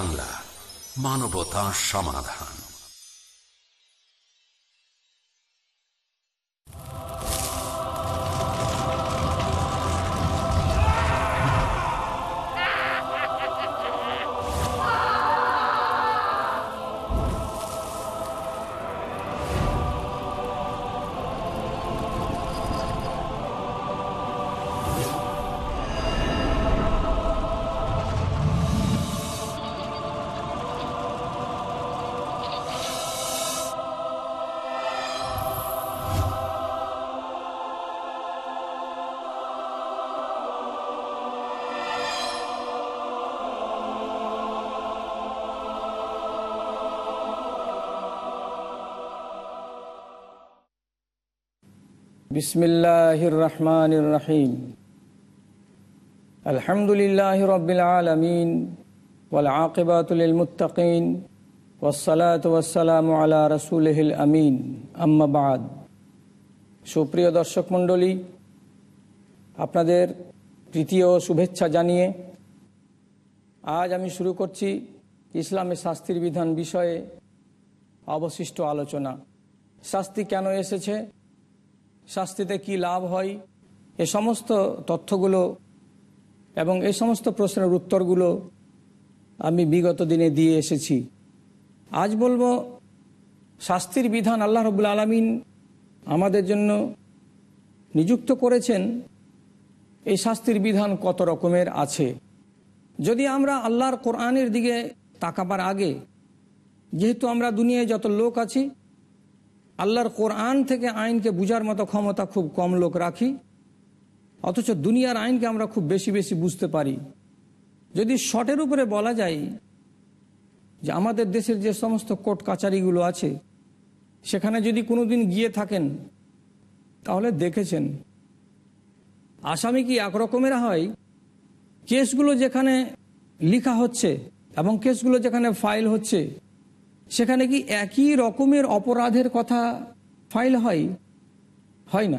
বাংলা মানবতা সমাধান। বিসমিল্লাহির রহমানির রহিম আলহামদুলিল্লাহ রবিল আলমিন ওলাকিবাতুল মুতাকিন ওসলাত ওসালাম আলা রসুলহিল আমিন। আম্মাবাদ সুপ্রিয় দর্শক মণ্ডলী, আপনাদের তৃতীয় শুভেচ্ছা জানিয়ে আজ আমি শুরু করছি ইসলামের শাস্তির বিধান বিষয়ে অবশিষ্ট আলোচনা। শাস্তি কেন এসেছে? শাস্তিতে কি লাভ হয়? এ সমস্ত তথ্যগুলো এবং এই সমস্ত প্রশ্নের উত্তরগুলো আমি বিগত দিনে দিয়ে এসেছি। আজ বলব, শাস্তির বিধান আল্লাহ রবুল আলমিন আমাদের জন্য নিযুক্ত করেছেন। এই শাস্তির বিধান কত রকমের আছে? যদি আমরা আল্লাহর কোরআনের দিকে তাকাবার আগে, যেহেতু আমরা দুনিয়ায় যত লোক আছি আল্লাহর কোরআন থেকে আইনকে বুঝার মতো ক্ষমতা খুব কম লোক রাখি। অথচ দুনিয়ার আইনকে আমরা খুব বেশি বেশি বুঝতে পারি। যদি শটের উপরে বলা যায় যে আমাদের দেশের যে সমস্ত কোর্ট কাচারিগুলো আছে, সেখানে যদি কোনো দিন গিয়ে থাকেন, তাহলে দেখেছেন। আসামি কি একরকমের হয়? কেসগুলো যেখানে লিখা হচ্ছে এবং কেসগুলো যেখানে ফাইল হচ্ছে সেখানে কি একই রকমের অপরাধের কথা ফাইল হয়? হয় না।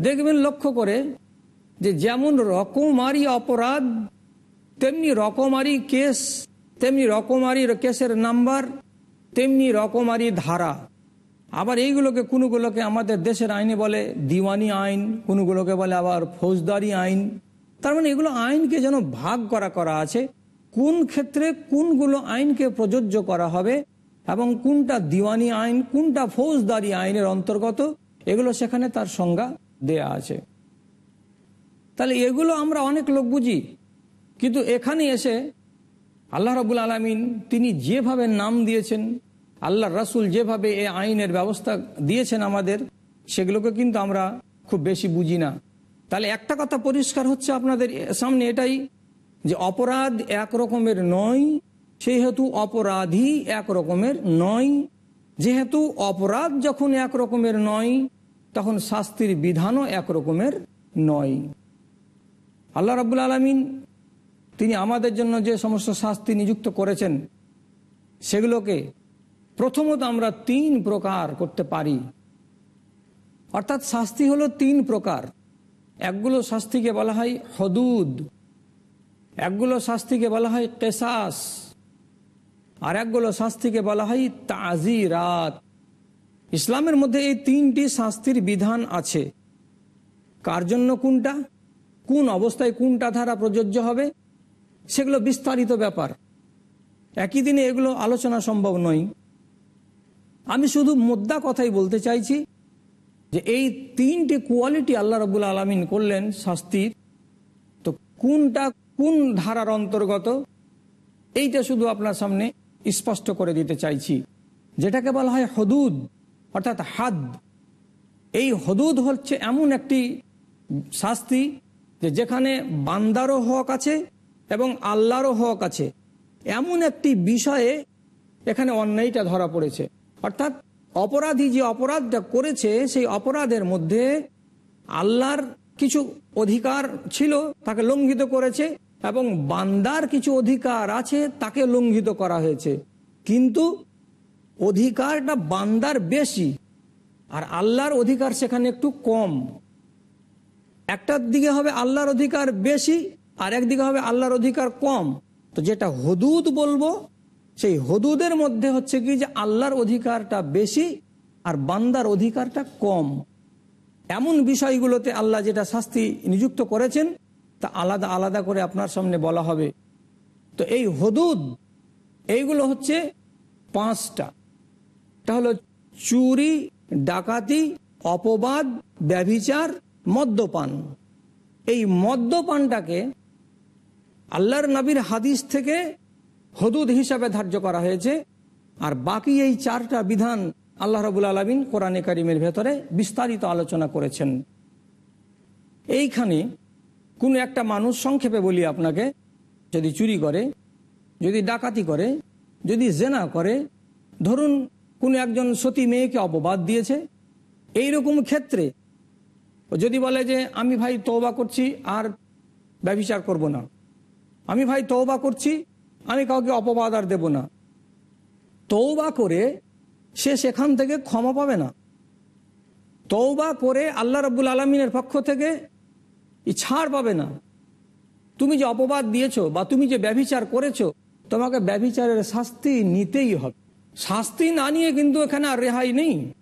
দেখবেন লক্ষ্য করে যে যেমন রকমারি অপরাধ, তেমনি রকমারি কেস, তেমনি রকমারি কেসের নাম্বার, তেমনি রকমারি ধারা। আবার এইগুলোকে কোনোগুলোকে আমাদের দেশের আইনে বলে দিওয়ানি আইন, কোনোগুলোকে বলে আবার ফৌজদারি আইন। তার মানে এগুলো আইনকে যেন ভাগ করা করা আছে কোন ক্ষেত্রে কোনগুলো আইনকে প্রযোজ্য করা হবে এবং কোনটা দিওয়ানি আইন, কোনটা ফৌজদারি আইনের অন্তর্গত, এগুলো সেখানে তার সংজ্ঞা দেয়া আছে। তাহলে এগুলো আমরা অনেক লোক বুঝি, কিন্তু এখানে এসে আল্লাহ রবুল আলমিন তিনি যেভাবে নাম দিয়েছেন, আল্লাহ রাসুল যেভাবে এ আইনের ব্যবস্থা দিয়েছেন আমাদের, সেগুলোকে কিন্তু আমরা খুব বেশি বুঝি না। তাহলে একটা কথা পরিষ্কার হচ্ছে আপনাদের সামনে এটাই যে অপরাধ এক রকমের নয়, সেহেতু অপরাধী এক রকমের নয়। যেহেতু অপরাধ যখন এক রকমের নয়, তখন শাস্তির বিধানও এক রকমের নয়। আল্লাহ রাবুল আলমিন তিনি আমাদের জন্য যে সমস্ত শাস্তি নিযুক্ত করেছেন, সেগুলোকে প্রথমত আমরা তিন প্রকার করতে পারি। অর্থাৎ শাস্তি হলো তিন প্রকার। একগুলো শাস্তিকে বলা হয় হদুদ একগুলো শাস্তিকে বলা হয় কেসাস, আর একগুলো শাস্তিকে বলা হয় তাজিরাত। ইসলামের মধ্যে এই তিনটি শাস্তির বিধান আছে। কার জন্য কোনটা? কোন অবস্থায় কোনটা ধারা প্রযোজ্য হবে? সেগুলো বিস্তারিত ব্যাপার। একই দিনে এগুলো আলোচনা সম্ভব নয়। আমি শুধু মোদ্দা কথাই বলতে চাইছি যে এই তিনটি কোয়ালিটি আল্লাহ রবুল আলমিন করলেন শাস্তির, তো কোনটা কোন ধারার অন্তর্গত? এইটা শুধু আপনার সামনে স্পষ্ট করে দিতে চাইছি। যেটাকে বলা হয় হদুদ, অর্থাৎ হাদ। এই হদুদ হচ্ছে এমন একটি শাস্তি যে যেখানে বান্দারও হক আছে এবং আল্লাহরও হক আছে। এমন একটি বিষয়ে এখানে অন্যায়টা ধরা পড়েছে। অর্থাৎ অপরাধী যে অপরাধটা করেছে, সেই অপরাধের মধ্যে আল্লাহর কিছু অধিকার ছিল, তাকে লঙ্ঘিত করেছে। এবং বান্দার কিছু অধিকার আছে, তাকে লঙ্ঘিত করা হয়েছে। কিন্তু অধিকারটা বান্দার বেশি, আর আল্লাহর অধিকার সেখানে একটু কম। একটার দিকে হবে আল্লাহর অধিকার বেশি, আর একদিকে হবে আল্লাহর অধিকার কম। তো যেটা হদুদ বলব, সেই হদুদের মধ্যে হচ্ছে কি যে আল্লাহর অধিকারটা বেশি, আর বান্দার অধিকারটা কম। এমন বিষয়গুলোতে আল্লাহ যেটা শাস্তি নিযুক্ত করেছেন তা আলাদা আলাদা করে আপনার সামনে বলা হবে। তো এই হদুদ, এইগুলো হচ্ছে পাঁচটা। এটা হলো চুরি, ডাকাতি, অপবাদ, ব্যভিচার, মদ্যপান। এই মদ্যপানটাকে আল্লাহর নবীর হাদিস থেকে হদুদ হিসাবে ধার্য করা হয়েছে। আর বাকি এই চারটা বিধান আল্লাহ রবুল আলমিন কোরআনে কারিমের ভেতরে বিস্তারিত আলোচনা করেছেন। এইখানে কোনো একটা মানুষ সংক্ষেপে বলি আপনাকে, যদি চুরি করে, যদি ডাকাতি করে, যদি জেনা করে, ধরুন কোনো একজন সতী মেয়েকে অপবাদ দিয়েছে এই রকম ক্ষেত্রে যদি বলে যে, আমি ভাই তওবা করছি, আর ব্যবিচার করব না। আমি ভাই তওবা করছি, আমি কাউকে অপবাদ আর দেব না। তৌবা করে সে সেখান থেকে ক্ষমা পাবে না। তৌবা করে আল্লাহ রব্বুল আলমিনের পক্ষ থেকে ই ছাড় পাবে না। তুমি যে অপবাদ দিয়েছ বা তুমি যে ব্যভিচার করেছ, তোমাকে ব্যভিচারের শাস্তি নিতেই হবে। শাস্তি না নিয়ে কিন্তু এখানে আর রেহাই নেই।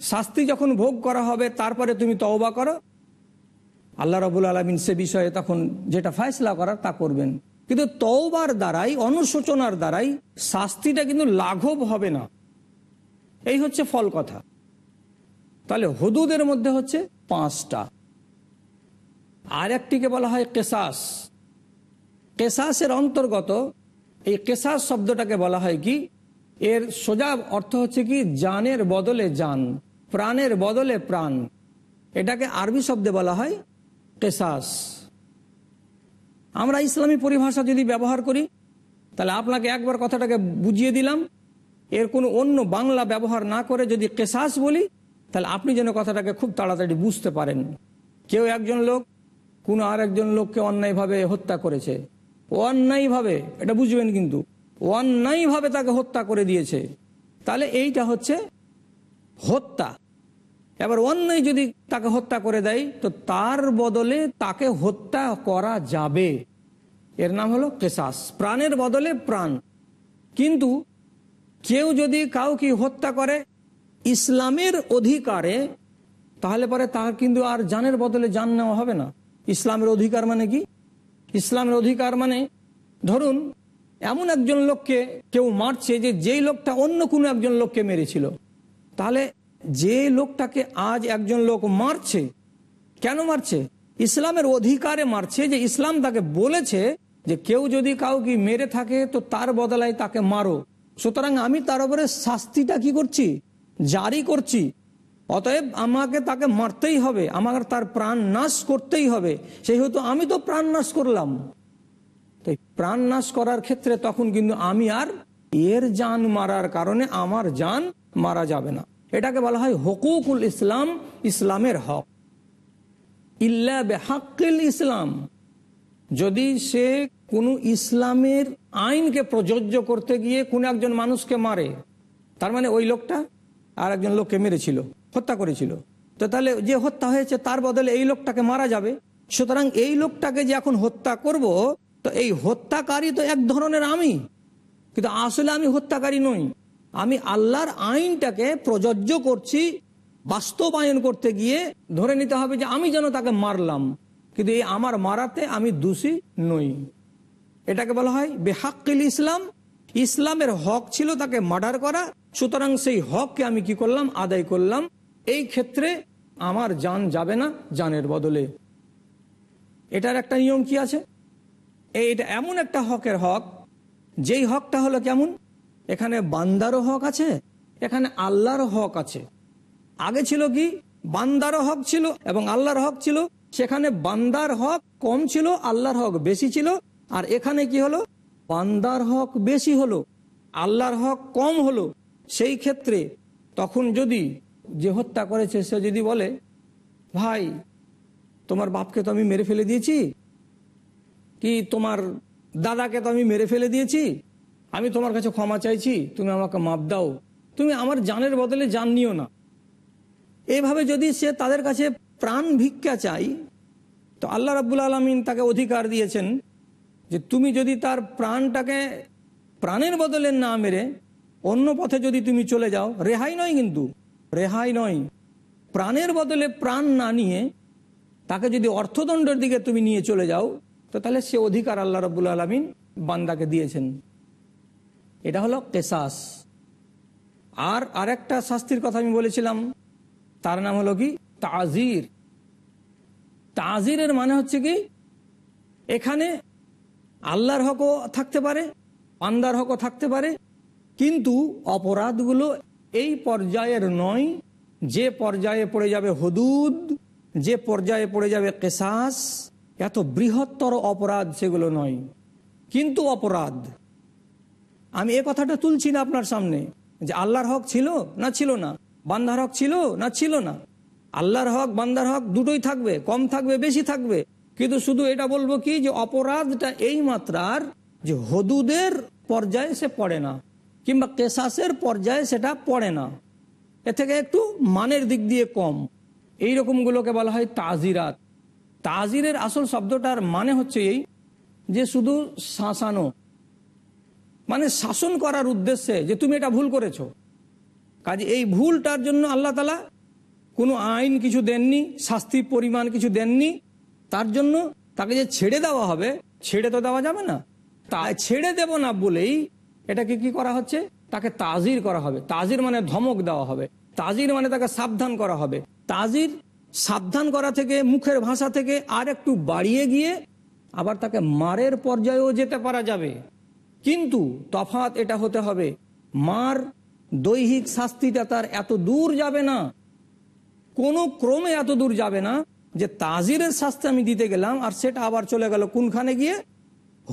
শাস্তি যখন ভোগ করা হবে, তারপরে তুমি তওবা করো। আল্লাহ রবুল আলমিন সে বিষয়ে তখন যেটা ফয়সলা করার তা করবেন। কিন্তু তওবার দ্বারাই, অনুশোচনার দ্বারাই শাস্তিটা কিন্তু লাঘব হবে না। এই হচ্ছে ফল কথা। তাহলে হদুদের মধ্যে হচ্ছে পাঁচটা। আর একটিকে বলা হয় কেসাস। কেসাসের অন্তর্গত এই কেসাস শব্দটাকে বলা হয় কি? এর সোজা অর্থ হচ্ছে কি? জানের বদলে জান প্রাণের বদলে প্রাণ। এটাকে আরবি শব্দে বলা হয় কেসাস। আমরা ইসলামী পরিভাষা যদি ব্যবহার করি, তাহলে আপনাকে একবার কথাটাকে বুঝিয়ে দিলাম। এর কোনো অন্য বাংলা ব্যবহার না করে যদি কেসাস বলি, তাহলে আপনি যেন কথাটাকে খুব তাড়াতাড়ি বুঝতে পারেন। কেউ একজন লোক কোনো আর একজন লোককে অন্যায়ভাবে হত্যা করেছে। অন্যায়ভাবে, এটা বুঝবেন কিন্তু, অন্যায়ভাবে তাকে হত্যা করে দিয়েছে। তাহলে এইটা হচ্ছে হত্যা। এবার অন্যায় যদি তাকে হত্যা করে দেয়, তো তার বদলে তাকে হত্যা করা যাবে। এর নাম হলো কেসাস। প্রাণের বদলে প্রাণ। কিন্তু কেউ যদি কাউকে হত্যা করে ইসলামের অধিকারে, তাহলে পরে তার কিন্তু আর জানের বদলে জান নেওয়া হবে না। ইসলামের অধিকার মানে কি? ইসলামের অধিকার মানে ধরুন, এমন একজন লোককে কেউ মারছে যে যেই লোকটা অন্য কোনো একজন লোককে মেরেছিল। তাহলে যে লোকটাকে আজ একজন লোক মারছে, কেন মারছে? ইসলামের অধিকারে মারছে যে ইসলাম তাকে বলেছে যে কেউ যদি কাউকে মেরে থাকে তো তার বদলায় তাকে মারো। সুতরাং আমি তার উপরে শাস্তিটা কি করছি? জারি করছি। অতএব আমাকে তাকে মারতেই হবে আমার তার প্রাণ নাশ করতেই হবে। সেই আমি তো প্রাণ নাশ করলাম। তাই প্রাণ নাশ করার ক্ষেত্রে তখন কিন্তু আমি আর এর জান মারার কারণে আমার জান মারা যাবে না। এটাকে বলা হয় হকুকুল ইসলাম, ইসলামের হক। ইল্লা ইসলাম। যদি সে কোনো ইসলামের আইনকে প্রযোজ্য করতে গিয়ে কোনো একজন মানুষকে মারে, তার মানে ওই লোকটা আর একজন লোককে মেরেছিল। হত্যা করেছিল। তো তাহলে যে হত্যা হয়েছে তার বদলে এই লোকটাকে মারা যাবে। সুতরাং এই লোকটাকে যে এখন হত্যা করব, তো এই হত্যাকারী তো এক ধরনের আমি। কিন্তু আসলে আমি হত্যাকারী নই। আমি আল্লাহর আইনটাকে প্রযোজ্য করছি, বাস্তবায়ন করতে গিয়ে ধরে নিতে হবে যে আমি যেন তাকে মারলাম। কিন্তু এই আমার মারাতে আমি দোষী নই। এটাকে বলা হয় বেহাক্কিল ইসলাম। ইসলামের হক ছিল তাকে মার্ডার করা। সুতরাং সেই হককে আমি কি করলাম? আদায় করলাম। এই ক্ষেত্রে আমার জান যাবে না, যানের বদলে। এটার একটা নিয়ম কি আছে? এটা এমন একটা হকের হক, যেই হকটা হলো কেমন? এখানে বান্দারও হক আছে, এখানে আল্লাহর হক আছে। আগে ছিল কি? বান্দারও হক ছিল এবং আল্লাহর হক ছিল। সেখানে বান্দার হক কম ছিল, আল্লাহর হক বেশি ছিল। আর এখানে কি হলো? বান্দার হক বেশি হলো, আল্লাহর হক কম হলো। সেই ক্ষেত্রে তখন যদি যে হত্যা করেছে, সে যদি বলে, ভাই, তোমার বাপকে তো আমি মেরে ফেলে দিয়েছি। কি তোমার দাদাকে তো আমি মেরে ফেলে দিয়েছি? আমি তোমার কাছে ক্ষমা চাইছি, তুমি আমাকে মাপ দাও। তুমি আমার জানের বদলে জান নিও না। এইভাবে যদি সে তাদের কাছে প্রাণ ভিক্ষা চাই তো আল্লাহ রাবুল আলমিন তাকে অধিকার দিয়েছেন যে তুমি যদি তার প্রাণটাকে প্রাণের বদলে না মেরে, অন্য পথে যদি তুমি চলে যাও, রেহাই নয় কিন্তু। রেহাই নয়। প্রাণের বদলে প্রাণ না নিয়ে তাকে যদি অর্থদণ্ডের দিকে তুমি নিয়ে চলে যাও, তো তাহলে সে অধিকার আল্লাহ রবুল আলমিন বান্দাকে দিয়েছেন। এটা হলো কেসাস। আর আরেকটা শাস্তির কথা আমি বলেছিলাম, তার নাম হলো কি? তাজির। তাজিরের মানে হচ্ছে কি? এখানে আল্লাহর হকও থাকতে পারে পান্দার হকও থাকতে পারে, কিন্তু অপরাধগুলো এই পর্যায়ের নয়, যে পর্যায়ে পড়ে যাবে হদুদ, যে পর্যায়ে পড়ে যাবে কেসাস, এত বৃহত্তর অপরাধ সেগুলো নয়। কিন্তু অপরাধ, আমি এ কথাটা তুলছি না আপনার সামনে, যে আল্লাহর হক ছিল না ছিল না, বান্দার হক ছিল না ছিল না। আল্লাহর হক, বান্দার হক দুটোই থাকবে, কম থাকবে, বেশি থাকবে। কিন্তু শুধু এটা বলব কি, যে অপরাধটা এই মাত্রার, যে হদুদের পর্যায়ে সে পড়ে না। কিংবা কেসাসের পর্যায়ে সেটা পড়ে না। এ থেকে একটু মানের দিক দিয়ে কম। এই রকমগুলোকে বলা হয় তাজিরাত। তাজিরের আসল শব্দটার মানে হচ্ছে এই যে শুধু শাসানো। মানে শাসন করার উদ্দেশ্যে যে তুমি এটা ভুল করেছ। কাজে এই ভুলটার জন্য আল্লাহ তালা কোনো আইন কিছু দেননি, শাস্তির পরিমাণ কিছু দেননি। তার জন্য তাকে যে ছেড়ে দেওয়া হবে, ছেড়ে তো দেওয়া যাবে না। তাই ছেড়ে দেব না বলেই এটাকে কি করা হচ্ছে? তাকে তাজির করা হবে। তাজির মানে ধমক দেওয়া হবে। তাজির মানে তাকে সাবধান করা হবে। তাজির সাবধান করা থেকে, মুখের ভাষা থেকে আর একটু বাড়িয়ে গিয়ে আবার তাকে মারের পর্যায়েও যেতে পারা যাবে। কিন্তু তফাত এটা হতে হবে। মার দৈহিক শাস্তিটা তার এত দূর যাবে না। কোনো ক্রমে এত দূর যাবে না যে তাজিরের শাস্তি আমি দিতে গেলাম আর সেটা আবার চলে গেল কোনখানে গিয়ে?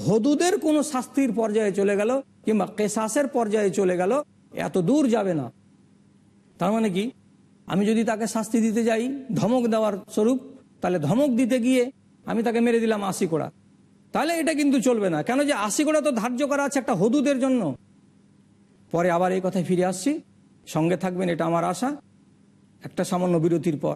হদুদের কোনো শাস্তির পর্যায়ে চলে গেল কিংবা কেসাসের পর্যায়ে চলে গেল, এত দূর যাবে না। তার মানে কি? আমি যদি তাকে শাস্তি দিতে যাই, ধমক দেওয়ার স্বরূপ, তাহলে ধমক দিতে গিয়ে আমি তাকে মেরে দিলাম আশি কোড়া। তাহলে এটা কিন্তু চলবে না। কেন যে আশি কোড়া তো ধার্য করা আছে একটা হদুদের জন্য। পরে আবার এই কথায় ফিরে আসছি। সঙ্গে থাকবেন, এটা আমার আশা। একটা সামান্য বিরতির পর।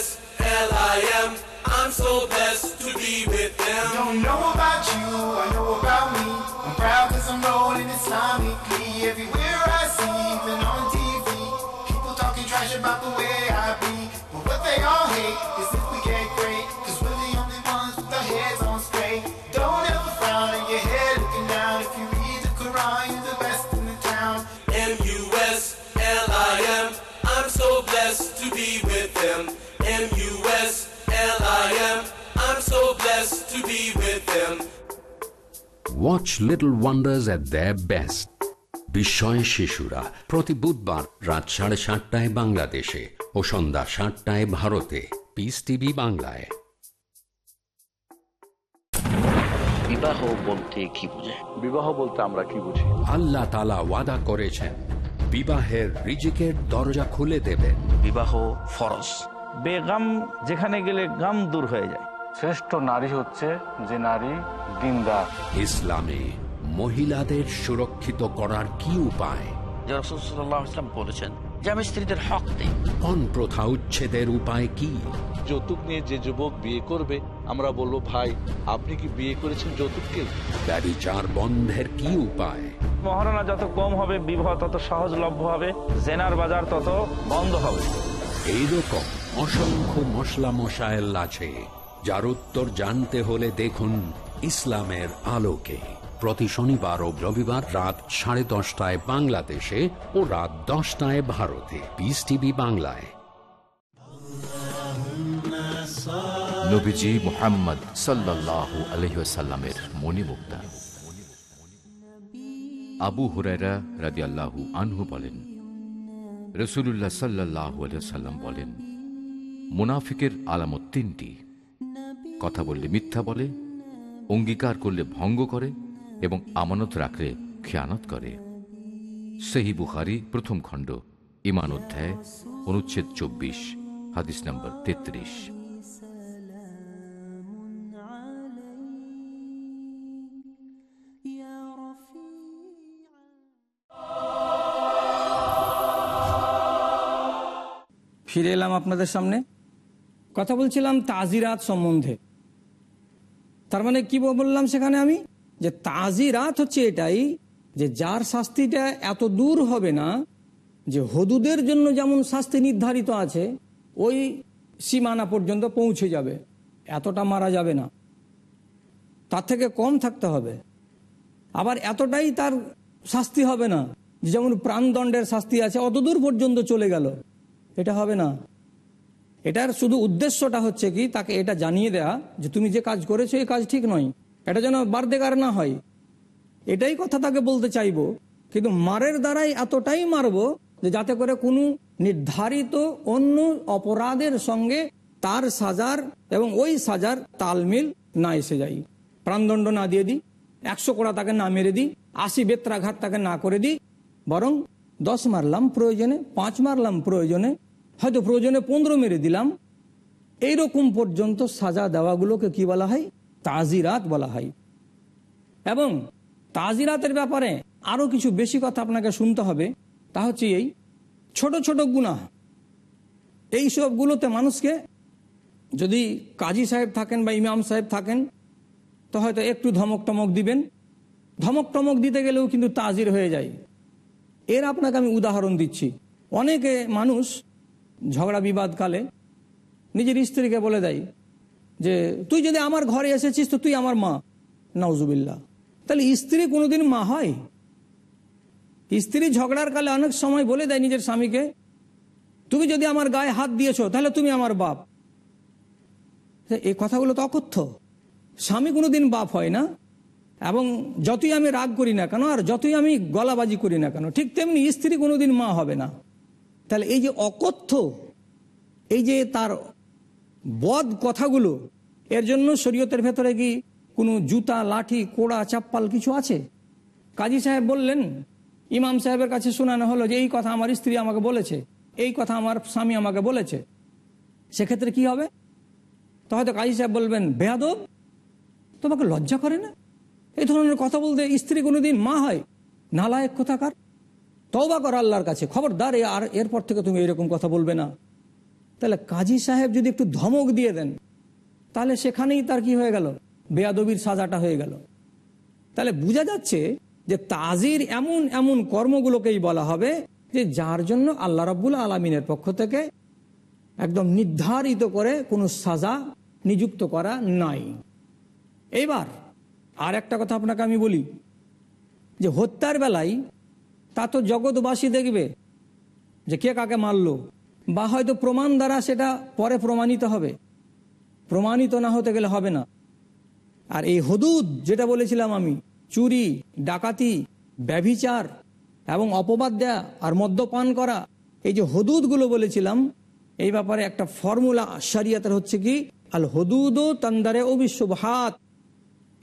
I'm so blessed to be with them. Don't know about you, watch Little Wonders at the best বিস্ময় শিশুরা প্রতি বুধবার রাত সাড়ে সাতটায় বাংলাদেশে ও সন্ধ্যা সাতটায় ভারতে। পিস টিভি বাংলায়। বিবাহ বলতে কি বোঝায় বিবাহ বলতে আমরা কি বুঝি? আল্লাহ তালা ওয়াদা করেছেন বিবাহের রিজিকের দরজা খুলে দেবেন। বিবাহ ফরজ। বেগাম যেখানে গেলে গাম দূর হয়ে যায়। শ্রেষ্ঠ নারী হচ্ছে যে নারী দিনদার। ইসলামে মহিলাদের সুরক্ষিত করার কি উপায়? যে রসুল্লাহ ইসলাম বলেছেন স্বামী স্ত্রীদের হক নেই কোন প্রথা উচ্ছেদের উপায় কি? যৌতুক নিয়ে যে যুবক বিয়ে করবে আমরা বলব ভাই আপনি কি বিয়ে করেছেন যৌতুককে? ব্যবিচার বন্ধের কি উপায়? মহারণা যত কম হবে বিবাহ তত সহজলভ্য হবে জেনার বাজার তত বন্ধ হবে। এইরকম অসংখ্য মশলা মশায়েল আছে। যার উত্তর জানতে হলে দেখুন ইসলামের আলোকে। প্রতি শনিবার ও রবিবার রাত সাড়ে দশটায় বাংলাদেশে ও রাত দশটায় ভারতে। পিস টিভি বাংলায়। নবীজি মোহাম্মদ সাল্লাহ আবু আনহু বলেন রসুল্লাহ সাল্লাহ বলেন, মুনাফিকের আলামত তিনটি। কথা বললে মিথ্যা বলে, অঙ্গীকার করলে ভঙ্গ করে এবং আমানত রাখলে খেয়ানত করে। সেহি বুখারি, প্রথম খণ্ড, ইমান অধ্যায়, অনুচ্ছেদ চব্বিশ, হাদিস নম্বর তেত্রিশ। ফিরে এলাম আপনাদের সামনে। কথা বলছিলাম তাজিরাত সম্বন্ধে। তার মানে কি বললাম সেখানে আমি? যে তাজিরাত হচ্ছে এটাই যে যার শাস্তিটা এত দূর হবে না, যে হদুদের জন্য যেমন শাস্তি নির্ধারিত আছে, ওই সীমানা পর্যন্ত পৌঁছে যাবে। এতটা মারা যাবে না। তার থেকে কম থাকতে হবে। আবার এতটাই তার শাস্তি হবে না যেমন প্রাণদণ্ডের শাস্তি আছে, অতদূর পর্যন্ত চলে গেল। এটা হবে না। এটার শুধু উদ্দেশ্যটা হচ্ছে কি, তাকে এটা জানিয়ে দেয়া যে তুমি যে কাজ করেছ, এই কাজ ঠিক নয়। এটা যেন বার্ধেকার না হয়। এটাই কথা তাকে বলতে চাইব। কিন্তু মারের দ্বারাই এতটাই মারবো যে যাতে করে কোনো নির্ধারিত অন্য অপরাধের সঙ্গে তার সাজার এবং ওই সাজার তালমিল না এসে যাই প্রাণদণ্ড না দিয়ে দিই, একশো কোড়া তাকে না মেরে দিই, আশি বেত্রাঘাত তাকে না করে দিই, বরং দশ মারলাম প্রয়োজনে, পাঁচ মারলাম প্রয়োজনে হয়তো প্রয়োজনে পনেরো মেরে দিলাম। এইরকম পর্যন্ত সাজা দেওয়াগুলোকে কি বলা হয়? তাজিরাত বলা হয়। এবং তাজিরাতের ব্যাপারে আরও কিছু বেশি কথা আপনাকে শুনতে হবে। তা হচ্ছে এই ছোট ছোট গুণা এই সবগুলোতে মানুষকে যদি কাজী সাহেব থাকেন বা ইমাম সাহেব থাকেন, তো হয়তো একটু ধমক টমক দিবেন। ধমক টমক দিতে গেলেও কিন্তু তাজির হয়ে যায়। এর আপনাকে আমি উদাহরণ দিচ্ছি। অনেকে মানুষ ঝগড়া বিবাদকালে নিজের স্ত্রীকে বলে দেয় যে, তুই যদি আমার ঘরে এসেছিস তো তুই আমার মা। নওজুবিল্লা তাহলে স্ত্রী কোনোদিন মা হয়? স্ত্রী ঝগড়ার কালে অনেক সময় বলে দেয় নিজের স্বামীকে, তুমি যদি আমার গায়ে হাত দিয়েছ তাহলে তুমি আমার বাপ। এই কথাগুলো তো অকথ্য। স্বামী কোনোদিন বাপ হয় না, এবং যতই আমি রাগ করি না কেন, আর যতই আমি গলাবাজি করি না কেন, ঠিক তেমনি স্ত্রী কোনোদিন মা হবে না। তাহলে এই যে অকথ্য, এই যে তার বদ কথাগুলো, এর জন্য শরীয়তের ভেতরে কি কোনো জুতা, লাঠি, কোড়া, চাপ্পাল কিছু আছে? কাজী সাহেব বললেন, ইমাম সাহেবের কাছে শোনানো হলো যে এই কথা আমার স্ত্রী আমাকে বলেছে, এই কথা আমার স্বামী আমাকে বলেছে। সেক্ষেত্রে কি হবে? তো হয়তো কাজী সাহেব বলবেন, বেয়াদব, তোমাকে লজ্জা করে না? এই ধরনের কথা বলতে স্ত্রী কোনোদিন মা হয়, নালায়ক কোথাকার? তওবা কর আল্লাহর কাছে। খবরদার আর এরপর থেকে তুমি এরকম কথা বলবে না। তাহলে কাজী সাহেব যদি একটু ধমক দিয়ে দেন, তাহলে সেখানেই তার কি হয়ে গেল? বেয়াদবির সাজাটা হয়ে গেল। তাহলে বোঝা যাচ্ছে যে তাজির এমন এমন কর্মগুলোকেই বলা হবে যে যার জন্য আল্লাহ রব্বুল আলমিনের পক্ষ থেকে একদম নির্ধারিত করে কোনো সাজা নিযুক্ত করা নাই। এইবার আর একটা কথা আপনাকে আমি বলি, যে হত্যার বেলায় তা তো জগৎবাসী দেখবে যে কে কাকে মারল। বা হয়তো প্রমাণ দ্বারা সেটা পরে প্রমাণিত হবে। প্রমাণিত না হতে গেলে হবে না। আর এই হদুদ যেটা বলেছিলাম আমি, চুরি, ডাকাতি, ব্যভিচার এবং অপবাদ দেয়া আর মদ্যপান করা, এই যে হদুদগুলো বলেছিলাম, এই ব্যাপারে একটা ফর্মুলা শরিয়াতের হচ্ছে কি, আল হদুদ তন্দারে অবিশ্বভাত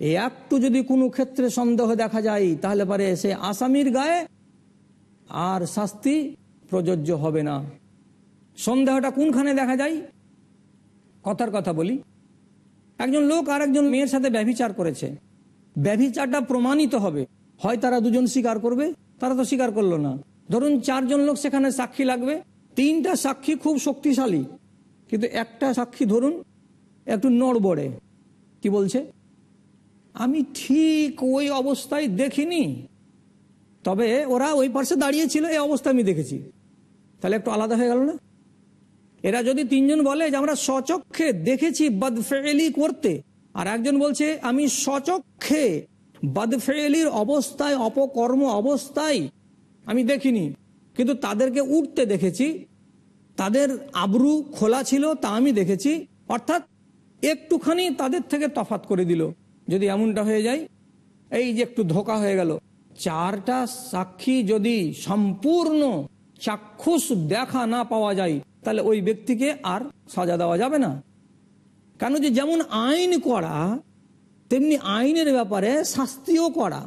এই একটু যদি কোনো ক্ষেত্রে সন্দেহ দেখা যায়, তাহলে পারে সে আসামির গায়ে আর শাস্তি প্রযোজ্য হবে না। সন্দেহটা কোনখানে দেখা যায়? কথার কথা বলি। একজন লোক আর একজন মেয়ের সাথে ব্যভিচার করেছে। ব্যভিচারটা প্রমাণিত হবে। হয় তারা দুজন স্বীকার করবে, তারা তো স্বীকার করল না। ধরুন চারজন লোক সেখানে সাক্ষী লাগবে। তিনটা সাক্ষী খুব শক্তিশালী। কিন্তু একটা সাক্ষী ধরুন, একটু নড়বড়ে কি বলছে? আমি ঠিক ওই অবস্থায় দেখিনি। তবে ওরা ওই পাশে দাঁড়িয়েছিল এই অবস্থা আমি দেখেছি। তাহলে একটু আলাদা হয়ে গেল না? এরা যদি তিনজন বলে যে আমরা সচক্ষে দেখেছি বদফেলি করতে, আর একজন বলছে, আমি সচক্ষে বদফেলির অবস্থায়, অপকর্ম অবস্থায় আমি দেখিনি, কিন্তু তাদেরকে উঠতে দেখেছি, তাদের আবরু খোলা ছিল, তা আমি দেখেছি, অর্থাৎ একটুখানি তাদের থেকে তফাত করে দিল, যদি এমনটা হয়ে যায়। এই যে একটু ধোকা হয়ে গেল। চারটা সাক্ষী যদি সম্পূর্ণ চাক্ষুষ দেখা না পাওয়া যায়, তাহলে ওই ব্যক্তিকে আর সাজা দেওয়া যাবে না। কেন যে যেমন আইন করা, তেমনি আইনের ব্যাপারে শাস্তিও করা।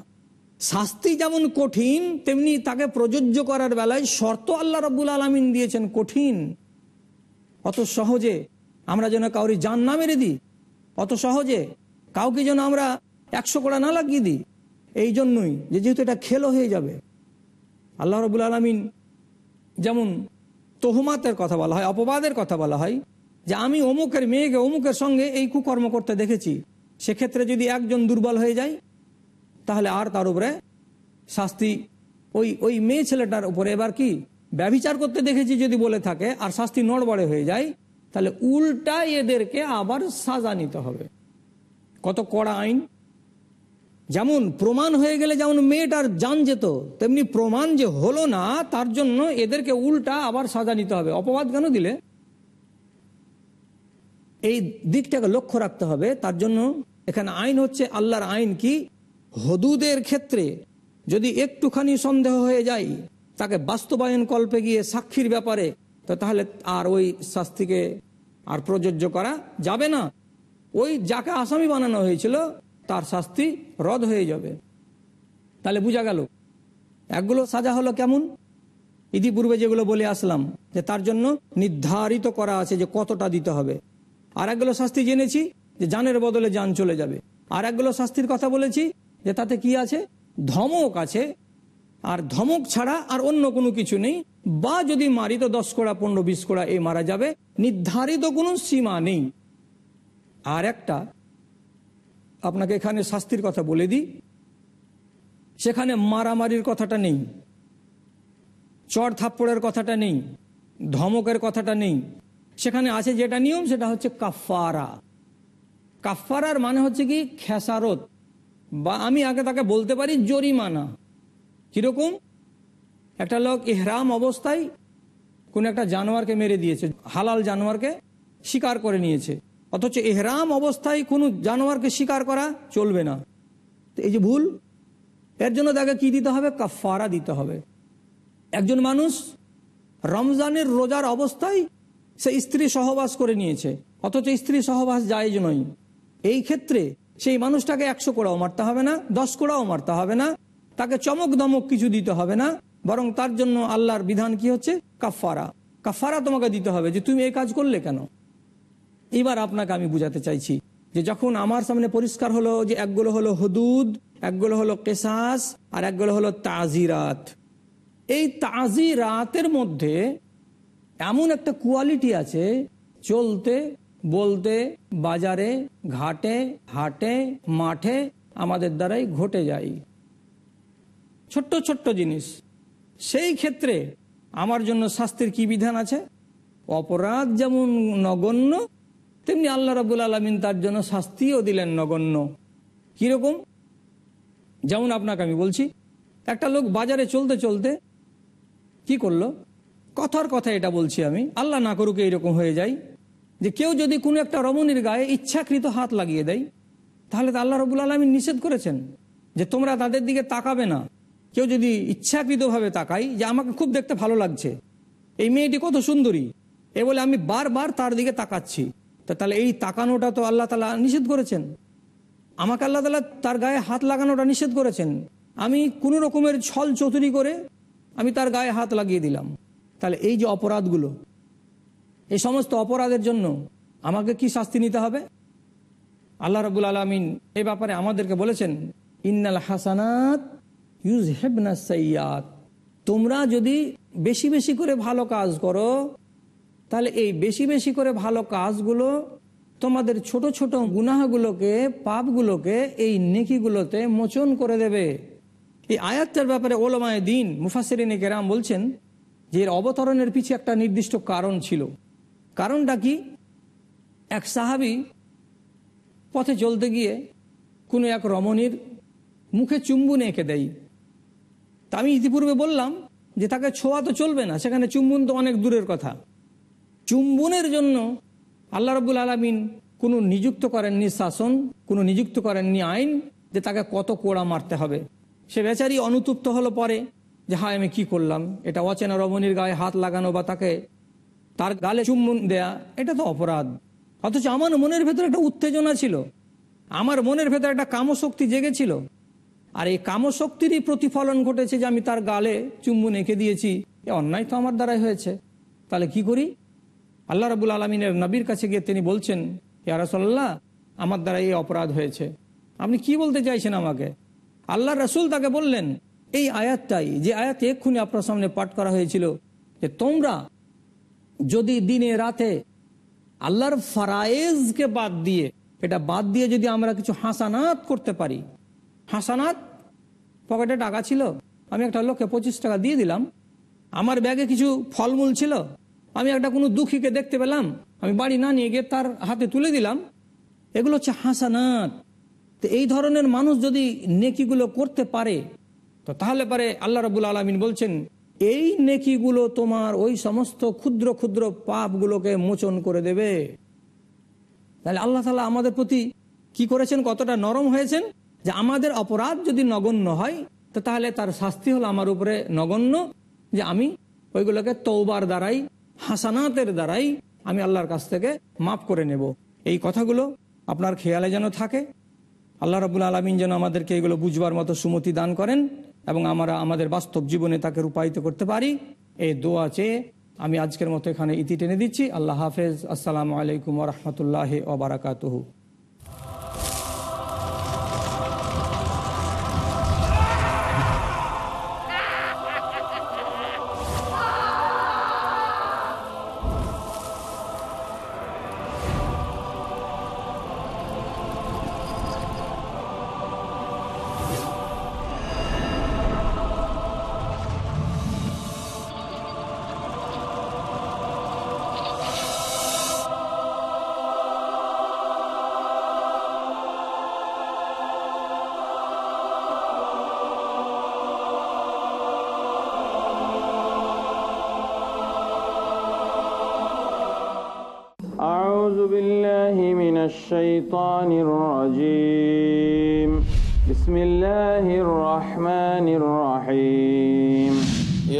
শাস্তি যেমন কঠিন, তেমনি তাকে প্রযোজ্য করার বেলায় শর্ত আল্লাহ রব্বুল আলমিন দিয়েছেন কঠিন। অত সহজে আমরা যেন কাউরি জান না মেরে দিই। অত সহজে কাউকে যেন আমরা একশো কড়া না লাগিয়ে দিই। এই জন্যই যে যেহেতু এটা খেলো হয়ে যাবে। আল্লাহ রবুল আলমিন যেমন তোহমাতের কথা বলা হয়, অপবাদের কথা বলা হয়, যে আমি অমুকের মেয়েকে অমুকের সঙ্গে এই কুকর্ম করতে দেখেছি, সেক্ষেত্রে যদি একজন দুর্বল হয়ে যায়, তাহলে আর তার উপরে শাস্তি। ওই ওই মেয়ে ছেলেটার উপরে এবার কি? ব্যবিচার করতে দেখেছি যদি বলে থাকে, আর শাস্তি নড়বড়ে হয়ে যায়, তাহলে উল্টা এদেরকে আবার সাজা নিতে হবে। কত কড়া আইন যেমন প্রমাণ হয়ে গেলে যেমন মেয়েটার জান যেত, তেমনি প্রমাণ যে হলো না, তার জন্য এদেরকে উল্টা আবার সাজা নিতে হবে। অপবাদ কেন দিলে? এই দিকটাকে লক্ষ্য রাখতে হবে। তার জন্য এখানে আইন হচ্ছে আল্লাহর আইন কি? হদুদের ক্ষেত্রে যদি একটুখানি সন্দেহ হয়ে যায়, তাকে বাস্তবায়ন কল্পে গিয়ে সাক্ষীর ব্যাপারে, তো তাহলে আর ওই শাস্তিকে আর প্রযোজ্য করা যাবে না। ওই যাকে আসামি বানানো হয়েছিল তার শাস্তি রদ হয়ে যাবে। তাহলে বোঝা গেল, একগুলো সাজা হলো কেমন? ইতিপূর্বে যেগুলো বলে আসলাম, যে তার জন্য নির্ধারিত করা আছে যে কতটা দিতে হবে। আর একগুলো শাস্তি জেনেছি যে জানের বদলে যান চলে যাবে। আর একগুলো শাস্তির কথা বলেছি যে তাতে কি আছে? ধমক আছে। আর ধমক ছাড়া আর অন্য কোনো কিছু নেই। বা যদি মারি তো দশ কোড়া, পনেরো, বিশ কোড়া এ মারা যাবে। নির্ধারিত কোনো সীমা নেই। আর একটা আপনাকে এখানে শাস্তির কথা বলে দিই। সেখানে মারামারির কথাটা নেই। চড় থাপ্পড়ের কথাটা নেই। ধমকের কথাটা নেই। সেখানে আছে যেটা নিয়ম, সেটা হচ্ছে কাফারা কাফারার মানে হচ্ছে কি? খেসারত। বা আমি আগে তাকে বলতে পারি জরিমানা। কীরকম? একটা লোক ইহরাম অবস্থায় কোন একটা জানোয়ারকে মেরে দিয়েছে, হালাল জানোয়ারকে শিকার করে নিয়েছে। অথচ এহরাম অবস্থায় কোনো জানোয়ারকে শিকার করা চলবে না। তো এই যে ভুল, এর জন্য তাকে কি দিতে হবে? কাফারা দিতে হবে। একজন মানুষ রমজানের রোজার অবস্থায় সে স্ত্রী সহবাস করে নিয়েছে, অথচ স্ত্রী সহবাস জায়েজ নয়। এই ক্ষেত্রে সেই মানুষটাকে একশো কোড়াও মারতে হবে না, দশ কোড়াও মারতে হবে না, তাকে চমক দমক কিছু দিতে হবে না, বরং তার জন্য আল্লাহর বিধান কি হচ্ছে? কাফারা কাফারা তোমাকে দিতে হবে যে তুমি এই কাজ করলে কেন? এবার আপনাকে আমি বুঝাতে চাইছি যে যখন আমার সামনে পরিষ্কার হলো যে একগুলো হলো হদুদ, একগুলো হলো কেসাস আর একগুলো হলো তাজিরাত, এই তাজিরাতের মধ্যে এমন একটা কোয়ালিটি আছে, চলতে, বলতে, বাজারে, ঘাটে, হাটে, মাঠে আমাদের দ্বারাই ঘটে যায়। ছোট্ট ছোট্ট জিনিস। সেই ক্ষেত্রে আমার জন্য শাস্তির কি বিধান আছে? অপরাধ যেমন নগণ্য তেমনি আল্লাহ রাবুল আলমিন তার জন্য শাস্তিও দিলেন নগণ্য। কীরকম? যেমন আপনাকে আমি বলছি, একটা লোক বাজারে চলতে চলতে কি করল? কথার কথা এটা বলছি আমি, আল্লাহ না করুক এইরকম হয়ে যায়, যে কেউ যদি কোনো একটা রমণীর গায়ে ইচ্ছাকৃত হাত লাগিয়ে দেয়, তাহলে তো আল্লাহ রবুল আলমিন নিষেধ করেছেন, যে তোমরা তাদের দিকে তাকাবে না। কেউ যদি ইচ্ছাকৃতভাবে তাকাই যে আমাকে খুব দেখতে ভালো লাগছে, এই মেয়েটি কত সুন্দরী, এ বলে আমি বারবার তার দিকে তাকাচ্ছি। তা তাহলে এই তাকানোটা তো আল্লাহ তালা নিষেধ করেছেন। আমাকে আল্লাহ তালা তার গায়ে হাত লাগানোটা নিষেধ করেছেন। আমি কোনো রকমের ছল চতুরি করে আমি তার গায়ে হাত লাগিয়ে দিলাম। তাহলে এই যে অপরাধগুলো, এই সমস্ত অপরাধের জন্য আমাকে কি শাস্তি নিতে হবে? আল্লাহ রবুল আলমিন এ ব্যাপারে আমাদেরকে বলেছেন, ইন্নাল হাসানাত ইউজ হেবনা সৈয়াদ তোমরা যদি বেশি বেশি করে ভালো কাজ করো তাহলে এই বেশি বেশি করে ভালো কাজগুলো তোমাদের ছোট ছোট গুনাহগুলোকে, পাপগুলোকে এই নেকিগুলোতে মোচন করে দেবে। এই আয়াতটার ব্যাপারে ওলমায় দিন মুফাসরিন কেরাম বলছেন যে এর অবতরণের পিছিয়ে একটা নির্দিষ্ট কারণ ছিল। কারণটা কি? এক সাহাবি পথে চলতে গিয়ে কোনো এক রমণীর মুখে চুম্বন এঁকে দেয়। তা আমি ইতিপূর্বে বললাম যে তাকে ছোঁয়া তো চলবে না, সেখানে চুম্বন তো অনেক দূরের কথা। চুম্বনের জন্য আল্লাহ রবুল আলমিন কোনো নিযুক্ত করেননি শাসন, কোনো নিযুক্ত করেননি আইন যে তাকে কত কোড়া মারতে হবে। সে বেচারি অনুতুপ্ত হলো পরে যে, হায়, আমি কি করলাম? এটা অচেনা রমণীর গায়ে হাত লাগানো বা তাকে তার গালে চুম্বন দেয়া, এটা তো অপরাধ। অথচ আমার মনের ভেতরে একটা উত্তেজনা ছিল। আমার মনের ভেতরে একটা কামশক্তি জেগেছিল আর এই কামশক্তিরই প্রতিফলন ঘটেছে যে, আমি তার গালে চুম্বন এঁকে দিয়েছি। এ অন্যায় তো আমার দ্বারাই হয়েছে। তাহলে কি করি? আল্লাহ রাবুল আলমিনের নবীর কাছে গিয়ে তিনি বলছেন ইয়ারসল্লাহ আমার দ্বারা এই অপরাধ হয়েছে। আপনি কি বলতে চাইছেন আমাকে? আল্লাহ রসুল তাকে বললেন, এই আয়াতটাই, যে আয়াত এক্ষুনি আপনার সামনে পাঠ করা হয়েছিল, যে তোমরা যদি দিনে রাতে আল্লাহর ফারায়েজকে বাদ দিয়ে, এটা বাদ দিয়ে যদি আমরা কিছু হাসানাত করতে পারি, হাসানাত পকেটে টাকা ছিল, আমি একটা লোককে পঁচিশ টাকা দিয়ে দিলাম, আমার ব্যাগে কিছু ফলমূল ছিল আমি একটা কোনো দুঃখীকে দেখতে পেলাম। আমি বাড়ি না নিয়ে গিয়ে তার হাতে তুলে দিলাম। এগুলো হচ্ছে হাসানাত। তো এই ধরনের মানুষ যদি নেকিগুলো করতে পারে, তো তাহলে পরে আল্লাহ রবুল আলমিন বলছেন, এই নেকিগুলো তোমার ওই সমস্ত ক্ষুদ্র ক্ষুদ্র পাপগুলোকে মোচন করে দেবে। তাহলে আল্লাহ তালা আমাদের প্রতি কি করেছেন? কতটা নরম হয়েছেন? যে আমাদের অপরাধ যদি নগণ্য হয়, তো তাহলে তার শাস্তি হলো আমার উপরে নগণ্য। যে আমি ওইগুলোকে তৌবার দ্বারাই হাসানাতের দ্বারাই আমি আল্লাহর কাছ থেকে মাফ করে নেব। এই কথাগুলো আপনার খেয়ালে যেন থাকে। আল্লাহ রবুল আলমিন যেন আমাদেরকে এগুলো বুঝবার মতো সুমতি দান করেন এবং আমরা আমাদের বাস্তব জীবনে তাকে রূপায়িত করতে পারি। এই দোয়া চেয়ে আমি আজকের মতো এখানে ইতি টেনে দিচ্ছি। আল্লাহ হাফেজ। আসসালামু আলাইকুম রহমতুল্লাহ ওবরাকাতহু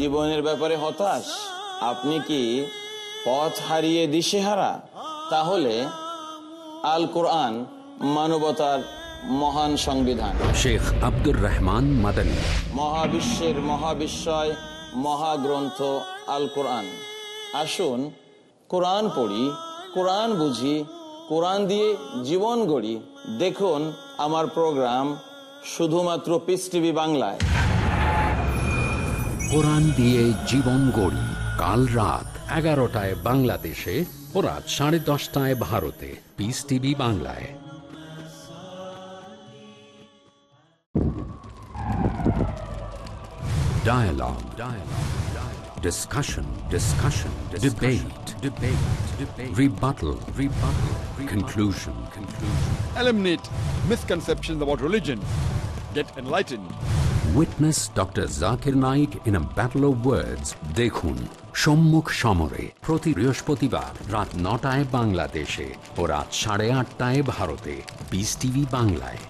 জীবনের ব্যাপারে হতাশ? আপনি কি পথ হারিয়ে দিশেহারা? তাহলে আল কোরআন মানবতার মহান সংবিধান। শেখ আব্দুর রহমান মাদানী। মহাবিশ্বের মহাবিশ্বয় মহাগ্রন্থ আল কোরআন আসুন কোরআন পড়ি কোরআন বুঝি কোরআন দিয়ে জীবন গড়ি। দেখুন আমার প্রোগ্রাম শুধুমাত্র পিস টিভি বাংলায়। কোরআন দিয়ে জীবন গড়ি কাল রাত এগারোটায় বাংলাদেশে ও রাত সাড়ে দশটায় ভারতে পিস টিভি বাংলায় Dialogue. Dialogue. Dialogue. Discussion. Discussion. Debate. Debate. Debate. Rebuttal. Rebuttal. Conclusion. Conclusion. Eliminate misconceptions about religion. Get enlightened. Witness doctor Zakir Naik in a battle of words দেখুন সম্মুখ সমরে প্রতি বৃহস্পতিবার রাত নটায় বাংলাদেশে ও রাত সাড়ে আটটায় ভারতে। বিস টিভি বাংলায়।